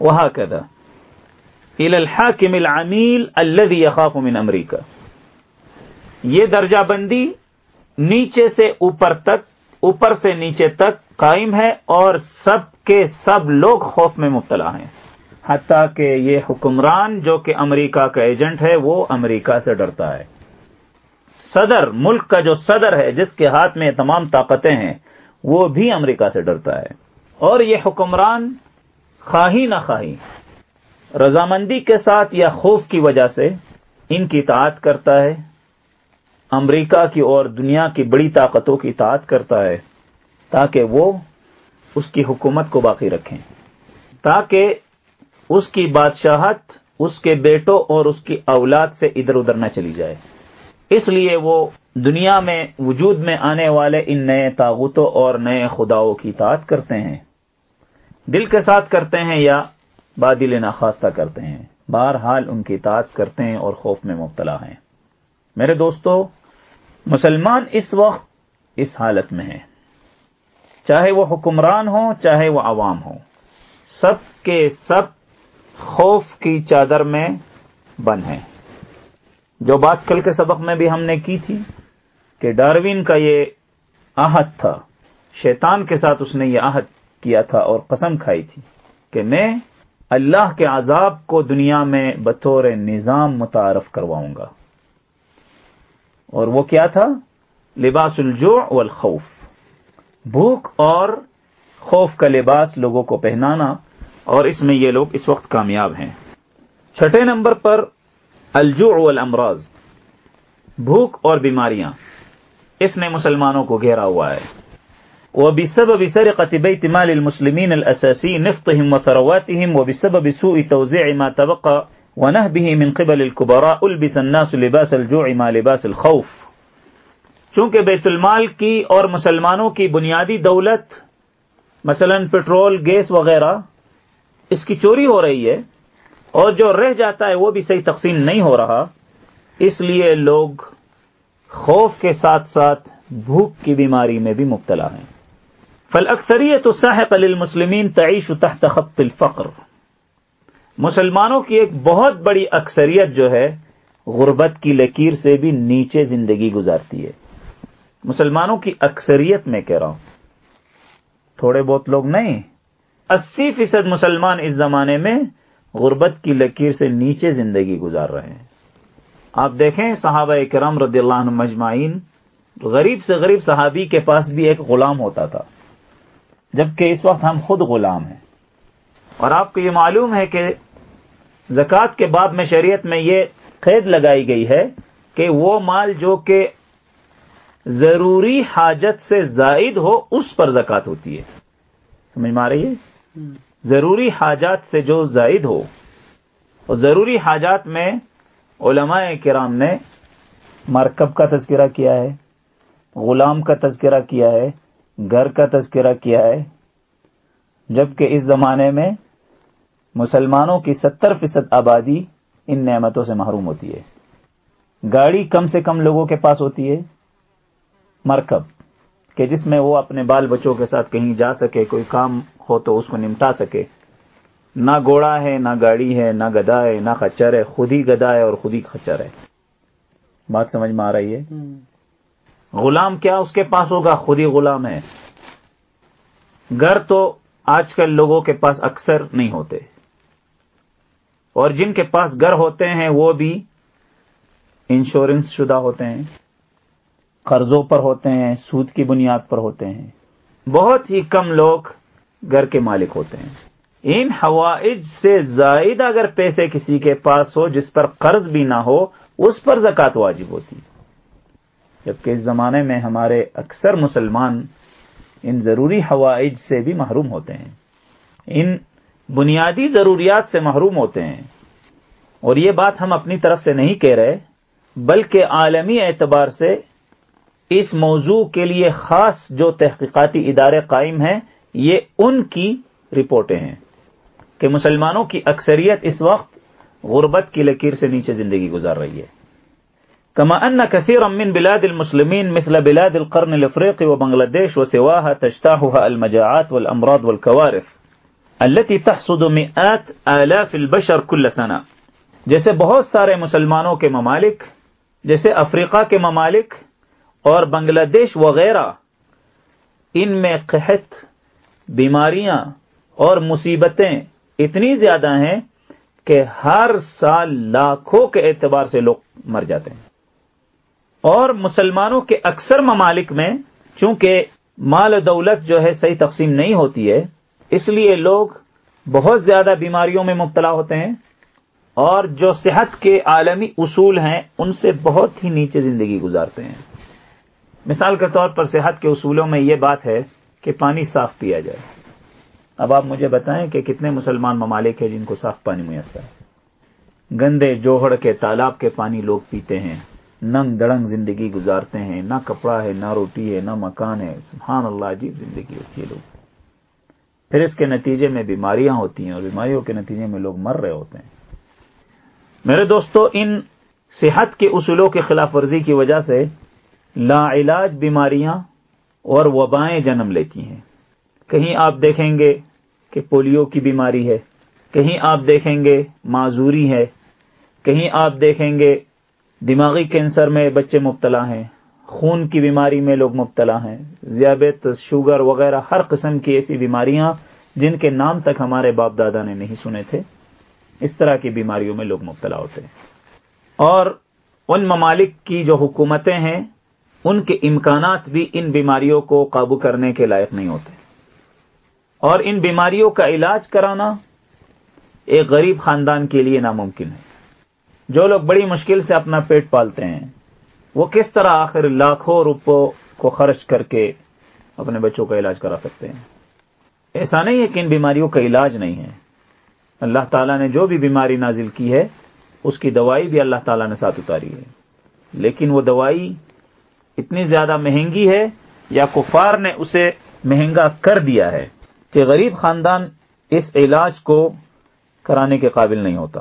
وهكذا. الى الحاكم العميل الذي يخاف من امریکہ یہ درجہ بندی نیچے سے اوپر تک، اوپر سے نیچے تک قائم ہے اور سب کے سب لوگ خوف میں مبتلا ہیں۔ حتیٰ کہ یہ حکمران جو کہ امریکہ کا ایجنٹ ہے، وہ امریکہ سے ڈرتا ہے۔ صدر، ملک کا جو صدر ہے، جس کے ہاتھ میں تمام طاقتیں ہیں، وہ بھی امریکہ سے ڈرتا ہے۔ اور یہ حکمران خواہی نہ خواہی، رضامندی کے ساتھ یا خوف کی وجہ سے ان کی اطاعت کرتا ہے، امریکہ کی اور دنیا کی بڑی طاقتوں کی اطاعت کرتا ہے، تاکہ وہ اس کی حکومت کو باقی رکھیں۔ تاکہ اس کی بادشاہت، اس کے بیٹوں اور اس کی اولاد سے ادھر ادھر نہ چلی جائے۔ اس لیے وہ دنیا میں وجود میں آنے والے ان نئے تاغتوں اور نئے خداؤں کی اطاعت کرتے ہیں۔ دل کے ساتھ کرتے ہیں یا بادل ناخواستہ کرتے ہیں؟ بہرحال ان کی اطاعت کرتے ہیں اور خوف میں مبتلا ہیں۔ میرے دوستو، مسلمان اس وقت اس حالت میں ہیں۔ چاہے وہ حکمران ہوں، چاہے وہ عوام ہوں۔ سب کے سب خوف کی چادر میں بند ہیں۔ جو بات کل کے سبق میں بھی ہم نے کی تھی کہ ڈاروین کا یہ آہت تھا، شیطان کے ساتھ اس نے یہ آہت کیا تھا اور قسم کھائی تھی کہ میں اللہ کے عذاب کو دنیا میں بطور نظام متعارف کرواؤں گا۔ اور وہ کیا تھا؟ لباس الجوع والخوف۔ بھوک اور خوف کا لباس لوگوں کو پہنانا اور اس میں یہ لوگ اس وقت کامیاب ہیں۔ چھٹے نمبر پر الجوع والامراض۔ بھوک اور بیماریاں۔ اس نے مسلمانوں کو گھیرا ہوا ہے۔ وبسبب سرقة بيت مال المسلمين الأساسي نفطهم وثرواتهم وبسبب سوء توزيع ما تبقى ونهبه من قبل الكبراء، ألبس الناس لباس الجوع ما لباس الخوف. چونکہ بیت المال کی اور مسلمانوں کی بنیادی دولت، مثلا پٹرول گیس وغیرہ، اس کی چوری ہو رہی ہے اور جو رہ جاتا ہے وہ بھی صحیح تقسیم نہیں ہو رہا، اس لیے لوگ خوف کے ساتھ ساتھ بھوک کی بیماری میں بھی مبتلا ہیں۔ فل اکثریت للمسلمین تعیش تحت خط الفقر۔ مسلمانوں کی ایک بہت بڑی اکثریت جو ہے، غربت کی لکیر سے بھی نیچے زندگی گزارتی ہے۔ مسلمانوں کی اکثریت میں کہہ رہا ہوں، تھوڑے بہت لوگ نہیں، اسی فیصد مسلمان اس زمانے میں غربت کی لکیر سے نیچے زندگی گزار رہے ہیں۔ آپ دیکھیں صحابہ کرم رضی اللہ عنہ مجمعین غریب سے غریب صحابی کے پاس بھی ایک غلام ہوتا تھا۔ جبکہ اس وقت ہم خود غلام ہیں۔ اور آپ کو یہ معلوم ہے کہ زکوٰۃ کے بعد میں شریعت میں یہ قید لگائی گئی ہے کہ وہ مال جو کہ ضروری حاجت سے زائد ہو، اس پر زکوٰۃ ہوتی ہے۔ سمجھ میں آ رہی ہے؟ ضروری حاجات سے جو زائد ہو۔ اور ضروری حاجات میں علماء کرام نے مرکب کا تذکرہ کیا ہے، غلام کا تذکرہ کیا ہے۔ گھر کا تذکرہ کیا ہے، جبکہ اس زمانے میں مسلمانوں کی ستر فیصد آبادی ان نعمتوں سے محروم ہوتی ہے۔ گاڑی کم سے کم لوگوں کے پاس ہوتی ہے۔ مرکب، کہ جس میں وہ اپنے بال بچوں کے ساتھ کہیں جا سکے، کوئی کام ہو تو اس کو نمٹا سکے۔ نہ گوڑا ہے، نہ گاڑی ہے، نہ گدا ہے، نہ خچر ہے۔ خود ہی گدا ہے اور خود ہی خچر ہے۔ بات سمجھ میں آ رہی ہے؟ غلام کیا اس کے پاس ہوگا؟ خود ہی غلام ہے۔ گھر تو آج کل لوگوں کے پاس اکثر نہیں ہوتے۔ اور جن کے پاس گھر ہوتے ہیں، وہ بھی انشورنس شدہ ہوتے ہیں۔ قرضوں پر ہوتے ہیں، سود کی بنیاد پر ہوتے ہیں۔ بہت ہی کم لوگ گھر کے مالک ہوتے ہیں۔ ان حوائج سے زائد اگر پیسے کسی کے پاس ہو، جس پر قرض بھی نہ ہو، اس پر زکات واجب ہوتی۔ جبکہ اس زمانے میں ہمارے اکثر مسلمان ان ضروری حوائج سے بھی محروم ہوتے ہیں۔ ان بنیادی ضروریات سے محروم ہوتے ہیں۔ اور یہ بات ہم اپنی طرف سے نہیں کہہ رہے، بلکہ عالمی اعتبار سے اس موضوع کے لیے خاص جو تحقیقاتی ادارے قائم ہیں، یہ ان کی رپورٹیں ہیں کہ مسلمانوں کی اکثریت اس وقت غربت کی لکیر سے نیچے زندگی گزار رہی ہے۔ كما أن كثيرا من بلاد المسلمين مثل بلاد القرن الافريقي وبنغلاديش وسواها تجتاحها المجاعات والأمراض والكوارث التي تحصد مئات آلاف البشر كل سنة. جیسے بہت سارے مسلمانوں کے ممالک، جیسے افریقہ کے ممالک اور بنگلہ دیش وغیرہ، ان میں قحط، بیماریاں اور مصیبتیں اتنی زیادہ ہیں کہ ہر سال لاکھوں کے اعتبار سے لوگ مر جاتے ہیں۔ اور مسلمانوں کے اکثر ممالک میں چونکہ مال و دولت جو ہے صحیح تقسیم نہیں ہوتی ہے، اس لیے لوگ بہت زیادہ بیماریوں میں مبتلا ہوتے ہیں اور جو صحت کے عالمی اصول ہیں، ان سے بہت ہی نیچے زندگی گزارتے ہیں۔ مثال کے طور پر صحت کے اصولوں میں یہ بات ہے کہ پانی صاف پیا جائے۔ اب آپ مجھے بتائیں کہ کتنے مسلمان ممالک ہیں جن کو صاف پانی میسر ہے۔ گندے جوہڑ کے تالاب کے پانی لوگ پیتے ہیں۔ ننگ دڑنگ زندگی گزارتے ہیں، نہ کپڑا ہے، نہ روٹی ہے، نہ مکان ہے۔ سبحان اللہ، عجیب زندگی ہوتی ہے لوگ۔ پھر اس کے نتیجے میں بیماریاں ہوتی ہیں اور بیماریوں کے نتیجے میں لوگ مر رہے ہوتے ہیں۔ میرے دوستو، ان صحت کے اصولوں کی خلاف ورزی کی وجہ سے لا علاج بیماریاں اور وبائیں جنم لیتی ہیں۔ کہیں آپ دیکھیں گے کہ پولیو کی بیماری ہے، کہیں آپ دیکھیں گے معذوری ہے، کہیں آپ دیکھیں گے دماغی کینسر میں بچے مبتلا ہیں، خون کی بیماری میں لوگ مبتلا ہیں ذیابت شوگر وغیرہ، ہر قسم کی ایسی بیماریاں جن کے نام تک ہمارے باپ دادا نے نہیں سنے تھے۔ اس طرح کی بیماریوں میں لوگ مبتلا ہوتے ہیں۔ اور ان ممالک کی جو حکومتیں ہیں، ان کے امکانات بھی ان بیماریوں کو قابو کرنے کے لائق نہیں ہوتے۔ اور ان بیماریوں کا علاج کرانا ایک غریب خاندان کے لیے ناممکن ہے۔ جو لوگ بڑی مشکل سے اپنا پیٹ پالتے ہیں، وہ کس طرح آخر لاکھوں روپوں کو خرچ کر کے اپنے بچوں کا علاج کرا سکتے ہیں؟ ایسا نہیں ہے کہ ان بیماریوں کا علاج نہیں ہے۔ اللہ تعالیٰ نے جو بھی بیماری نازل کی ہے، اس کی دوائی بھی اللہ تعالیٰ نے ساتھ اتاری ہے۔ لیکن وہ دوائی اتنی زیادہ مہنگی ہے یا کفار نے اسے مہنگا کر دیا ہے کہ غریب خاندان اس علاج کو کرانے کے قابل نہیں ہوتا۔